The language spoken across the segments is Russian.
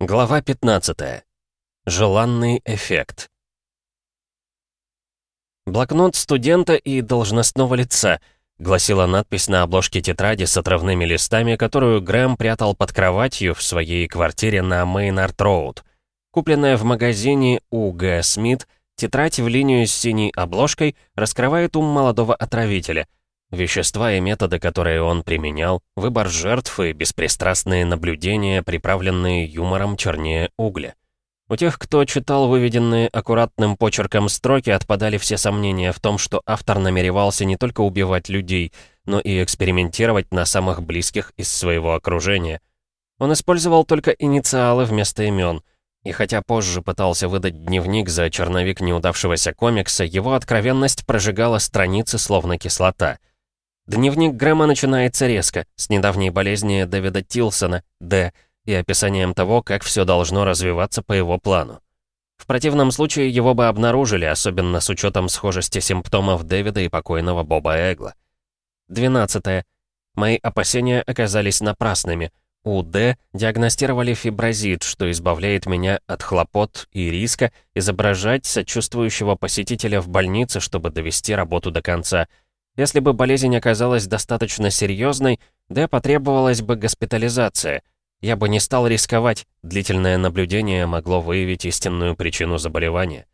Глава 15. Желанный эффект. «Блокнот студента и должностного лица», — гласила надпись на обложке тетради с отрывными листами, которую Грэм прятал под кроватью в своей квартире на Мейнард-Роуд. Купленная в магазине у Г. Смит, тетрадь в линию с синей обложкой раскрывает ум молодого отравителя — Вещества и методы, которые он применял, выбор жертв и беспристрастные наблюдения, приправленные юмором чернее угля. У тех, кто читал выведенные аккуратным почерком строки, отпадали все сомнения в том, что автор намеревался не только убивать людей, но и экспериментировать на самых близких из своего окружения. Он использовал только инициалы вместо имен. И хотя позже пытался выдать дневник за черновик неудавшегося комикса, его откровенность прожигала страницы словно кислота — Дневник Грэма начинается резко, с недавней болезни Дэвида Тилсона, Д, и описанием того, как все должно развиваться по его плану. В противном случае его бы обнаружили, особенно с учетом схожести симптомов Дэвида и покойного Боба Эгла. 12. Мои опасения оказались напрасными. У Д диагностировали фиброзит, что избавляет меня от хлопот и риска изображать сочувствующего посетителя в больнице, чтобы довести работу до конца — если бы болезнь оказалась достаточно серьезной, да потребовалась бы госпитализация. Я бы не стал рисковать, длительное наблюдение могло выявить истинную причину заболевания.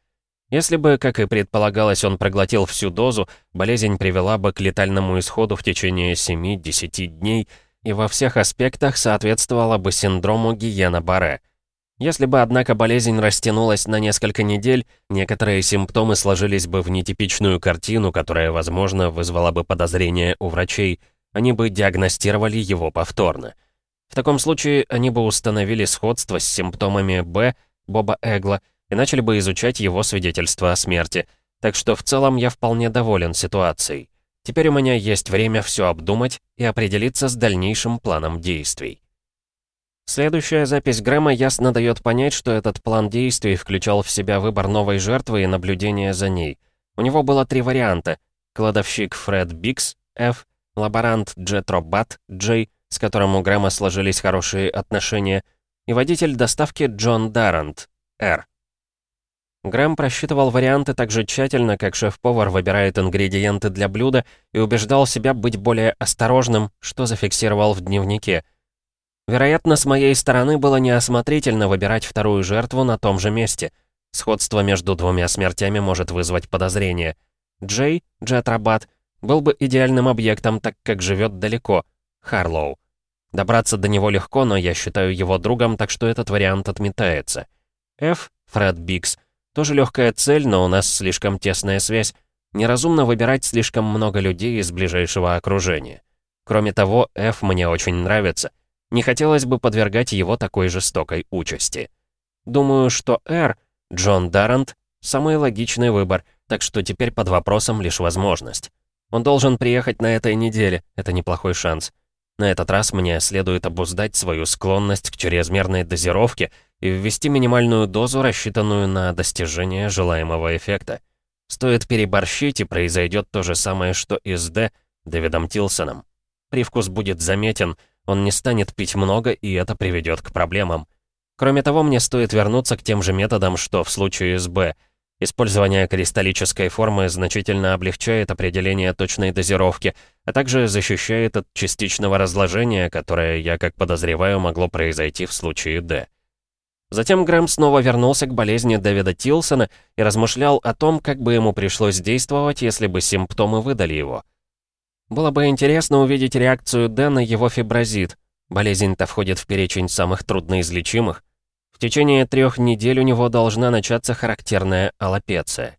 Если бы, как и предполагалось, он проглотил всю дозу, болезнь привела бы к летальному исходу в течение 7-10 дней и во всех аспектах соответствовала бы синдрому Гиена-Барре. Если бы, однако, болезнь растянулась на несколько недель, некоторые симптомы сложились бы в нетипичную картину, которая, возможно, вызвала бы подозрение у врачей. Они бы диагностировали его повторно. В таком случае они бы установили сходство с симптомами Б, Боба Эгла, и начали бы изучать его свидетельство о смерти. Так что в целом я вполне доволен ситуацией. Теперь у меня есть время все обдумать и определиться с дальнейшим планом действий. Следующая запись Грэма ясно дает понять, что этот план действий включал в себя выбор новой жертвы и наблюдение за ней. У него было три варианта. Кладовщик Фред Бикс, F, лаборант Джетро Бат, J, с которым у Грэма сложились хорошие отношения, и водитель доставки Джон Даррант, R. Грэм просчитывал варианты так же тщательно, как шеф-повар выбирает ингредиенты для блюда и убеждал себя быть более осторожным, что зафиксировал в дневнике – Вероятно, с моей стороны было неосмотрительно выбирать вторую жертву на том же месте. Сходство между двумя смертями может вызвать подозрение. Джей, Джет Рабат, был бы идеальным объектом, так как живет далеко. Харлоу. Добраться до него легко, но я считаю его другом, так что этот вариант отметается. Ф, Фред Бикс. Тоже легкая цель, но у нас слишком тесная связь. Неразумно выбирать слишком много людей из ближайшего окружения. Кроме того, Ф мне очень нравится — не хотелось бы подвергать его такой жестокой участи. Думаю, что Р, Джон Даррент, самый логичный выбор, так что теперь под вопросом лишь возможность. Он должен приехать на этой неделе, это неплохой шанс. На этот раз мне следует обуздать свою склонность к чрезмерной дозировке и ввести минимальную дозу, рассчитанную на достижение желаемого эффекта. Стоит переборщить, и произойдет то же самое, что и с Д, Дэвидом Тилсоном. Привкус будет заметен — он не станет пить много, и это приведет к проблемам. Кроме того, мне стоит вернуться к тем же методам, что в случае с Б. Использование кристаллической формы значительно облегчает определение точной дозировки, а также защищает от частичного разложения, которое, я как подозреваю, могло произойти в случае Д. Затем Грэм снова вернулся к болезни Дэвида Тилсона и размышлял о том, как бы ему пришлось действовать, если бы симптомы выдали его. Было бы интересно увидеть реакцию Д на его фиброзит. Болезнь-то входит в перечень самых трудноизлечимых. В течение трех недель у него должна начаться характерная аллопеция.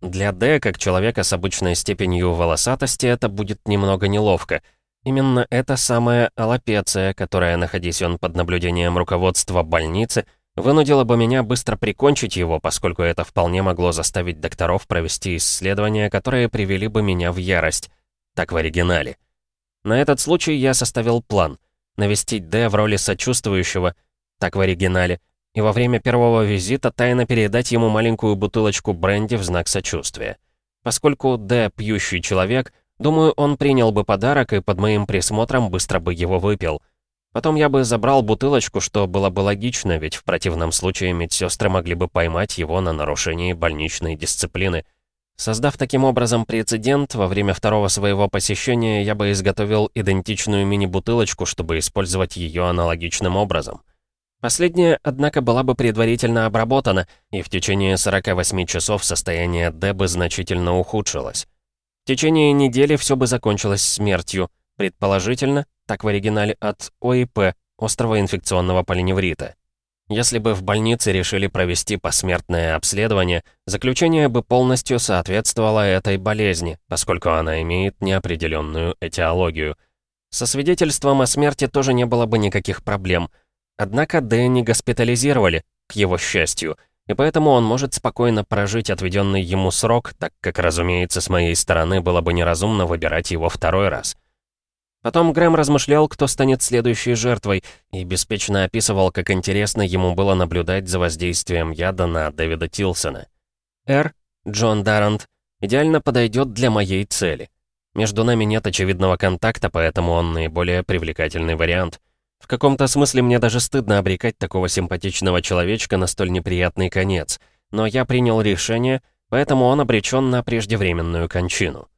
Для Д, как человека с обычной степенью волосатости, это будет немного неловко. Именно эта самая аллопеция, которая, находясь он под наблюдением руководства больницы, вынудила бы меня быстро прикончить его, поскольку это вполне могло заставить докторов провести исследования, которые привели бы меня в ярость так в оригинале. На этот случай я составил план. Навестить Д в роли сочувствующего, так в оригинале, и во время первого визита тайно передать ему маленькую бутылочку бренди в знак сочувствия. Поскольку Д пьющий человек, думаю, он принял бы подарок и под моим присмотром быстро бы его выпил. Потом я бы забрал бутылочку, что было бы логично, ведь в противном случае медсестры могли бы поймать его на нарушении больничной дисциплины. Создав таким образом прецедент, во время второго своего посещения я бы изготовил идентичную мини-бутылочку, чтобы использовать ее аналогичным образом. Последняя, однако, была бы предварительно обработана, и в течение 48 часов состояние Д бы значительно ухудшилось. В течение недели все бы закончилось смертью, предположительно, так в оригинале от ОИП, острого инфекционного поленеврита. Если бы в больнице решили провести посмертное обследование, заключение бы полностью соответствовало этой болезни, поскольку она имеет неопределенную этиологию. Со свидетельством о смерти тоже не было бы никаких проблем – Однако Дэнни госпитализировали, к его счастью, и поэтому он может спокойно прожить отведенный ему срок, так как, разумеется, с моей стороны было бы неразумно выбирать его второй раз. Потом Грэм размышлял, кто станет следующей жертвой, и беспечно описывал, как интересно ему было наблюдать за воздействием яда на Дэвида Тилсона. «Р. Джон Даррант идеально подойдет для моей цели. Между нами нет очевидного контакта, поэтому он наиболее привлекательный вариант. В каком-то смысле мне даже стыдно обрекать такого симпатичного человечка на столь неприятный конец. Но я принял решение, поэтому он обречен на преждевременную кончину.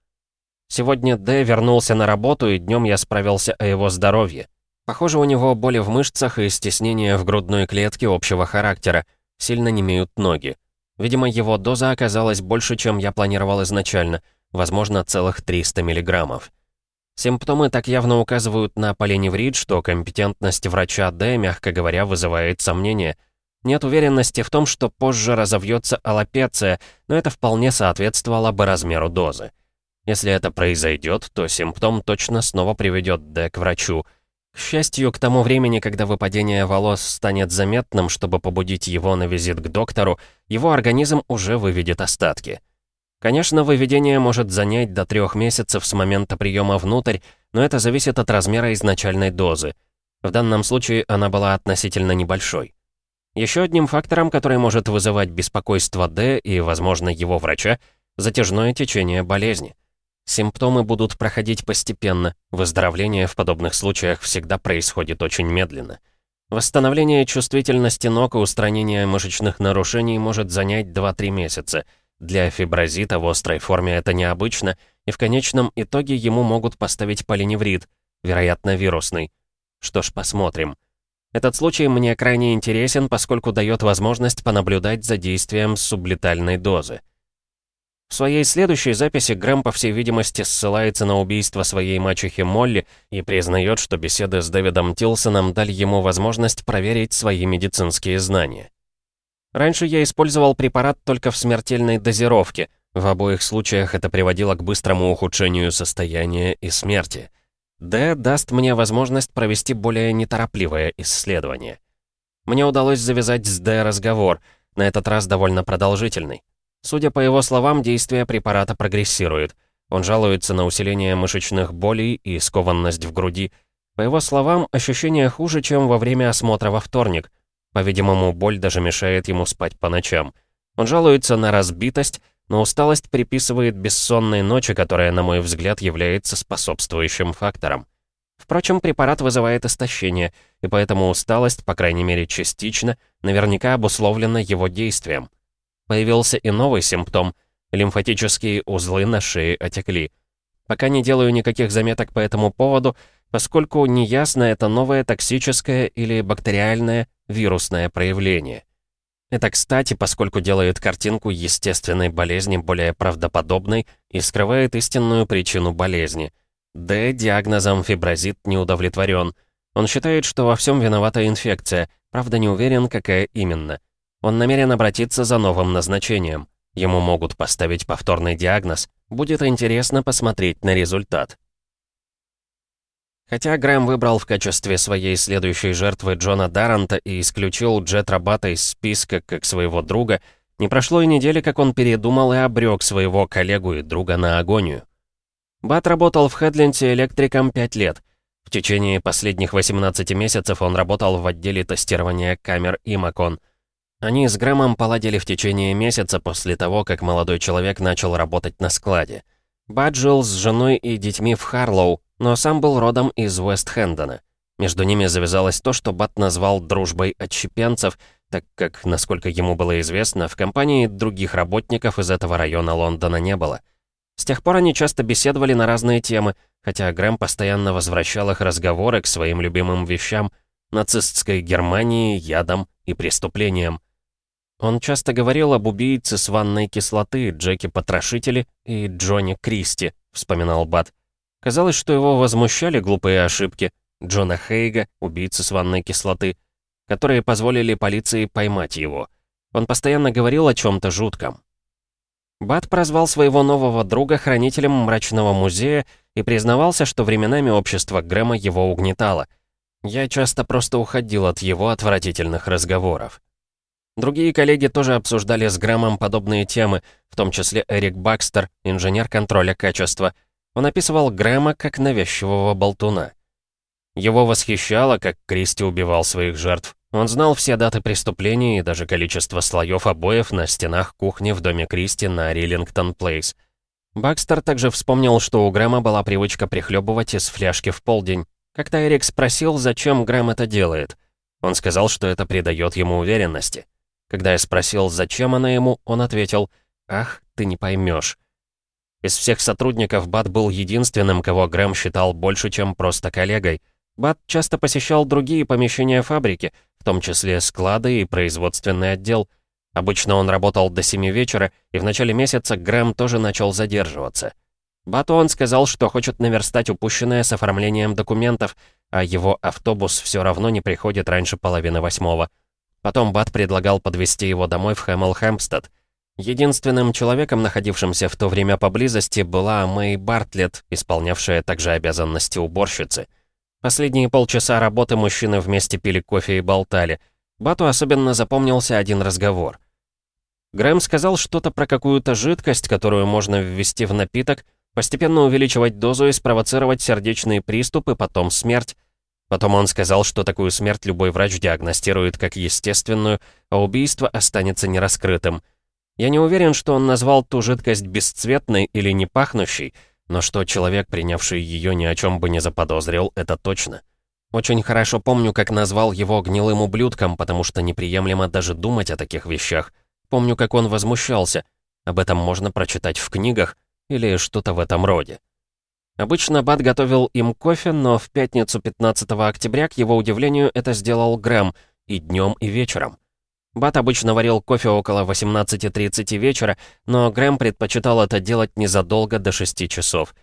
Сегодня Д вернулся на работу, и днем я справился о его здоровье. Похоже, у него боли в мышцах и стеснение в грудной клетке общего характера. Сильно немеют ноги. Видимо, его доза оказалась больше, чем я планировал изначально, возможно, целых 300 миллиграммов. Симптомы так явно указывают на поленеврит, что компетентность врача Д, мягко говоря, вызывает сомнения. Нет уверенности в том, что позже разовьется аллопеция, но это вполне соответствовало бы размеру дозы. Если это произойдет, то симптом точно снова приведет Д к врачу. К счастью, к тому времени, когда выпадение волос станет заметным, чтобы побудить его на визит к доктору, его организм уже выведет остатки. Конечно, выведение может занять до трех месяцев с момента приема внутрь, но это зависит от размера изначальной дозы. В данном случае она была относительно небольшой. Еще одним фактором, который может вызывать беспокойство Д и, возможно, его врача, затяжное течение болезни. Симптомы будут проходить постепенно, выздоровление в подобных случаях всегда происходит очень медленно. Восстановление чувствительности ног и устранение мышечных нарушений может занять 2-3 месяца – для фиброзита в острой форме это необычно, и в конечном итоге ему могут поставить поленеврит, вероятно, вирусный. Что ж, посмотрим. Этот случай мне крайне интересен, поскольку дает возможность понаблюдать за действием сублетальной дозы. В своей следующей записи Грэм, по всей видимости, ссылается на убийство своей мачехи Молли и признает, что беседы с Дэвидом Тилсоном дали ему возможность проверить свои медицинские знания. Раньше я использовал препарат только в смертельной дозировке. В обоих случаях это приводило к быстрому ухудшению состояния и смерти. Д даст мне возможность провести более неторопливое исследование. Мне удалось завязать с Д разговор, на этот раз довольно продолжительный. Судя по его словам, действие препарата прогрессирует. Он жалуется на усиление мышечных болей и скованность в груди. По его словам, ощущение хуже, чем во время осмотра во вторник — по-видимому, боль даже мешает ему спать по ночам. Он жалуется на разбитость, но усталость приписывает бессонной ночи, которая, на мой взгляд, является способствующим фактором. Впрочем, препарат вызывает истощение, и поэтому усталость, по крайней мере частично, наверняка обусловлена его действием. Появился и новый симптом — лимфатические узлы на шее отекли. Пока не делаю никаких заметок по этому поводу, поскольку неясно, это новое токсическое или бактериальное вирусное проявление. Это кстати, поскольку делает картинку естественной болезни более правдоподобной и скрывает истинную причину болезни. Д диагнозом фиброзит не удовлетворен. Он считает, что во всем виновата инфекция, правда не уверен, какая именно. Он намерен обратиться за новым назначением. Ему могут поставить повторный диагноз. Будет интересно посмотреть на результат. Хотя Грэм выбрал в качестве своей следующей жертвы Джона Дарранта и исключил Джет Рабата из списка как своего друга, не прошло и недели, как он передумал и обрек своего коллегу и друга на агонию. Бат работал в Хедленте электриком 5 лет. В течение последних 18 месяцев он работал в отделе тестирования камер Имакон. Они с Грэмом поладили в течение месяца после того, как молодой человек начал работать на складе. Бат жил с женой и детьми в Харлоу, но сам был родом из Уэст-Хэндона. Между ними завязалось то, что Бат назвал «дружбой отщепенцев», так как, насколько ему было известно, в компании других работников из этого района Лондона не было. С тех пор они часто беседовали на разные темы, хотя Грэм постоянно возвращал их разговоры к своим любимым вещам — нацистской Германии, ядам и преступлениям. Он часто говорил об убийце с ванной кислоты, Джеки Потрошителе и Джонни Кристи, вспоминал Бат. Казалось, что его возмущали глупые ошибки Джона Хейга, убийцы с ванной кислоты, которые позволили полиции поймать его. Он постоянно говорил о чем-то жутком. Бат прозвал своего нового друга хранителем мрачного музея и признавался, что временами общество Грэма его угнетало. Я часто просто уходил от его отвратительных разговоров. Другие коллеги тоже обсуждали с Грэмом подобные темы, в том числе Эрик Бакстер, инженер контроля качества. Он описывал Грэма как навязчивого болтуна. Его восхищало, как Кристи убивал своих жертв. Он знал все даты преступлений и даже количество слоев обоев на стенах кухни в доме Кристи на Риллингтон Плейс. Бакстер также вспомнил, что у Грэма была привычка прихлебывать из фляжки в полдень. Как-то Эрик спросил, зачем Грэм это делает. Он сказал, что это придает ему уверенности. Когда я спросил, зачем она ему, он ответил, «Ах, ты не поймешь». Из всех сотрудников Бат был единственным, кого Грэм считал больше, чем просто коллегой. Бат часто посещал другие помещения фабрики, в том числе склады и производственный отдел. Обычно он работал до 7 вечера, и в начале месяца Грэм тоже начал задерживаться. Бату он сказал, что хочет наверстать упущенное с оформлением документов, а его автобус все равно не приходит раньше половины восьмого. Потом Бат предлагал подвезти его домой в Хэмл Хэмпстед. Единственным человеком, находившимся в то время поблизости, была Мэй Бартлетт, исполнявшая также обязанности уборщицы. Последние полчаса работы мужчины вместе пили кофе и болтали. Бату особенно запомнился один разговор. Грэм сказал что-то про какую-то жидкость, которую можно ввести в напиток, постепенно увеличивать дозу и спровоцировать сердечные приступы, потом смерть. Потом он сказал, что такую смерть любой врач диагностирует как естественную, а убийство останется нераскрытым. Я не уверен, что он назвал ту жидкость бесцветной или не пахнущей, но что человек, принявший ее, ни о чем бы не заподозрил, это точно. Очень хорошо помню, как назвал его гнилым ублюдком, потому что неприемлемо даже думать о таких вещах. Помню, как он возмущался. Об этом можно прочитать в книгах или что-то в этом роде. Обычно Бат готовил им кофе, но в пятницу 15 октября, к его удивлению, это сделал Грэм и днем, и вечером. Бат обычно варил кофе около 18.30 вечера, но Грэм предпочитал это делать незадолго до 6 часов.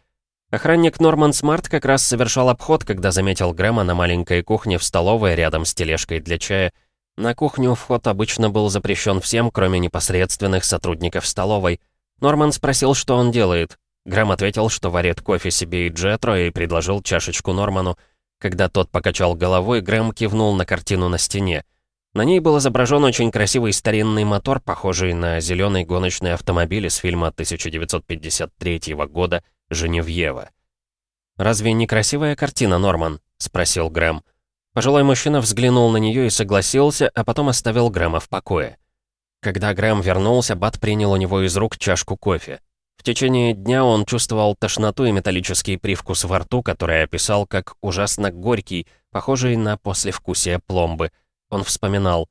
Охранник Норман Смарт как раз совершал обход, когда заметил Грэма на маленькой кухне в столовой рядом с тележкой для чая. На кухню вход обычно был запрещен всем, кроме непосредственных сотрудников столовой. Норман спросил, что он делает. Грэм ответил, что варит кофе себе и Джетро, и предложил чашечку Норману. Когда тот покачал головой, Грэм кивнул на картину на стене. На ней был изображен очень красивый старинный мотор, похожий на зеленый гоночный автомобиль из фильма 1953 года «Женевьева». «Разве не красивая картина, Норман?» — спросил Грэм. Пожилой мужчина взглянул на нее и согласился, а потом оставил Грэма в покое. Когда Грэм вернулся, Бат принял у него из рук чашку кофе. В течение дня он чувствовал тошноту и металлический привкус во рту, который описал как ужасно горький, похожий на послевкусие пломбы. Он вспоминал.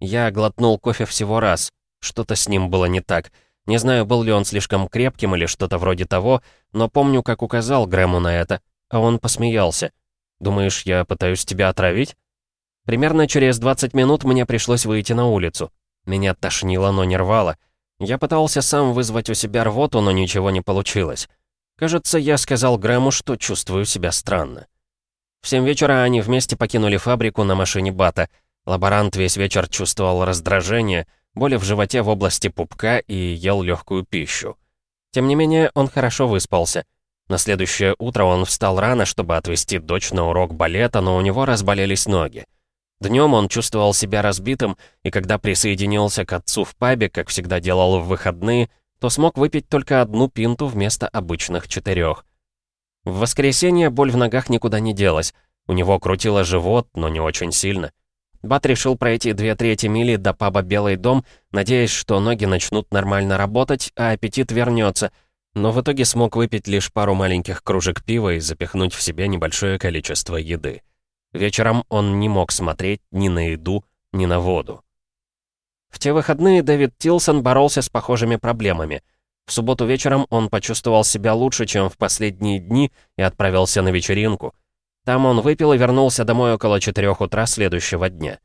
«Я глотнул кофе всего раз. Что-то с ним было не так. Не знаю, был ли он слишком крепким или что-то вроде того, но помню, как указал Грэму на это, а он посмеялся. «Думаешь, я пытаюсь тебя отравить?» Примерно через 20 минут мне пришлось выйти на улицу. Меня тошнило, но не рвало. Я пытался сам вызвать у себя рвоту, но ничего не получилось. Кажется, я сказал Грэму, что чувствую себя странно. В семь вечера они вместе покинули фабрику на машине Бата. Лаборант весь вечер чувствовал раздражение, боли в животе в области пупка и ел легкую пищу. Тем не менее, он хорошо выспался. На следующее утро он встал рано, чтобы отвезти дочь на урок балета, но у него разболелись ноги. Днем он чувствовал себя разбитым, и когда присоединился к отцу в пабе, как всегда делал в выходные, то смог выпить только одну пинту вместо обычных четырех. В воскресенье боль в ногах никуда не делась. У него крутило живот, но не очень сильно. Бат решил пройти две трети мили до паба «Белый дом», надеясь, что ноги начнут нормально работать, а аппетит вернется, но в итоге смог выпить лишь пару маленьких кружек пива и запихнуть в себя небольшое количество еды. Вечером он не мог смотреть ни на еду, ни на воду. В те выходные Дэвид Тилсон боролся с похожими проблемами. В субботу вечером он почувствовал себя лучше, чем в последние дни, и отправился на вечеринку. Там он выпил и вернулся домой около 4 утра следующего дня.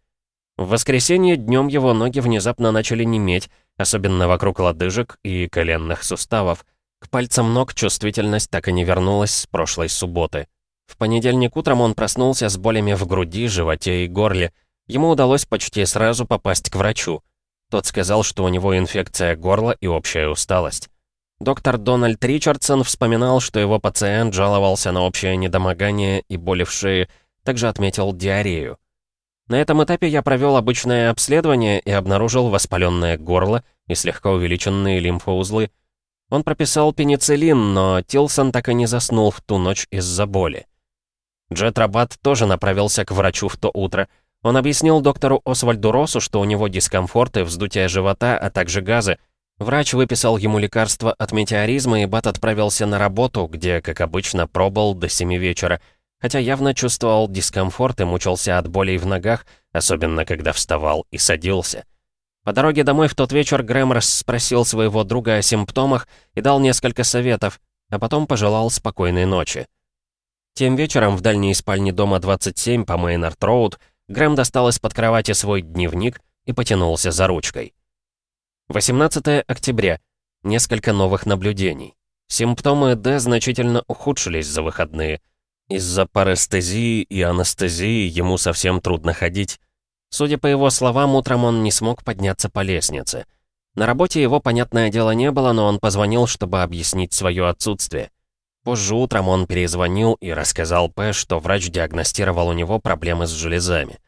В воскресенье днем его ноги внезапно начали неметь, особенно вокруг лодыжек и коленных суставов. К пальцам ног чувствительность так и не вернулась с прошлой субботы. В понедельник утром он проснулся с болями в груди, животе и горле. Ему удалось почти сразу попасть к врачу. Тот сказал, что у него инфекция горла и общая усталость. Доктор Дональд Ричардсон вспоминал, что его пациент жаловался на общее недомогание и боли в шее, также отметил диарею. На этом этапе я провел обычное обследование и обнаружил воспаленное горло и слегка увеличенные лимфоузлы. Он прописал пенициллин, но Тилсон так и не заснул в ту ночь из-за боли. Джет Рабат тоже направился к врачу в то утро. Он объяснил доктору Освальду Росу, что у него дискомфорт и вздутие живота, а также газы. Врач выписал ему лекарство от метеоризма, и Бат отправился на работу, где, как обычно, пробыл до 7 вечера — хотя явно чувствовал дискомфорт и мучился от болей в ногах, особенно когда вставал и садился. По дороге домой в тот вечер Грэм расспросил своего друга о симптомах и дал несколько советов, а потом пожелал спокойной ночи. Тем вечером в дальней спальне дома 27 по Мейнард-Роуд Грэм достал из-под кровати свой дневник и потянулся за ручкой. 18 октября. Несколько новых наблюдений. Симптомы Д значительно ухудшились за выходные – из-за парестезии и анестезии ему совсем трудно ходить. Судя по его словам, утром он не смог подняться по лестнице. На работе его, понятное дело, не было, но он позвонил, чтобы объяснить свое отсутствие. Позже утром он перезвонил и рассказал П, что врач диагностировал у него проблемы с железами.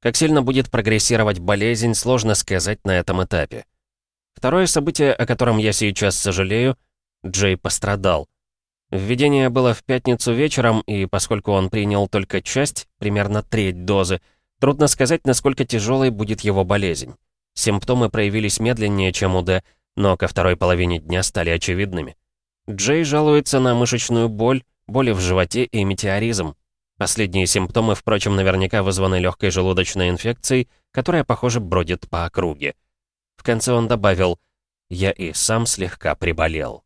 Как сильно будет прогрессировать болезнь, сложно сказать на этом этапе. Второе событие, о котором я сейчас сожалею, Джей пострадал. Введение было в пятницу вечером, и поскольку он принял только часть, примерно треть дозы, трудно сказать, насколько тяжелой будет его болезнь. Симптомы проявились медленнее, чем у Д, но ко второй половине дня стали очевидными. Джей жалуется на мышечную боль, боли в животе и метеоризм. Последние симптомы, впрочем, наверняка вызваны легкой желудочной инфекцией, которая, похоже, бродит по округе. В конце он добавил «Я и сам слегка приболел».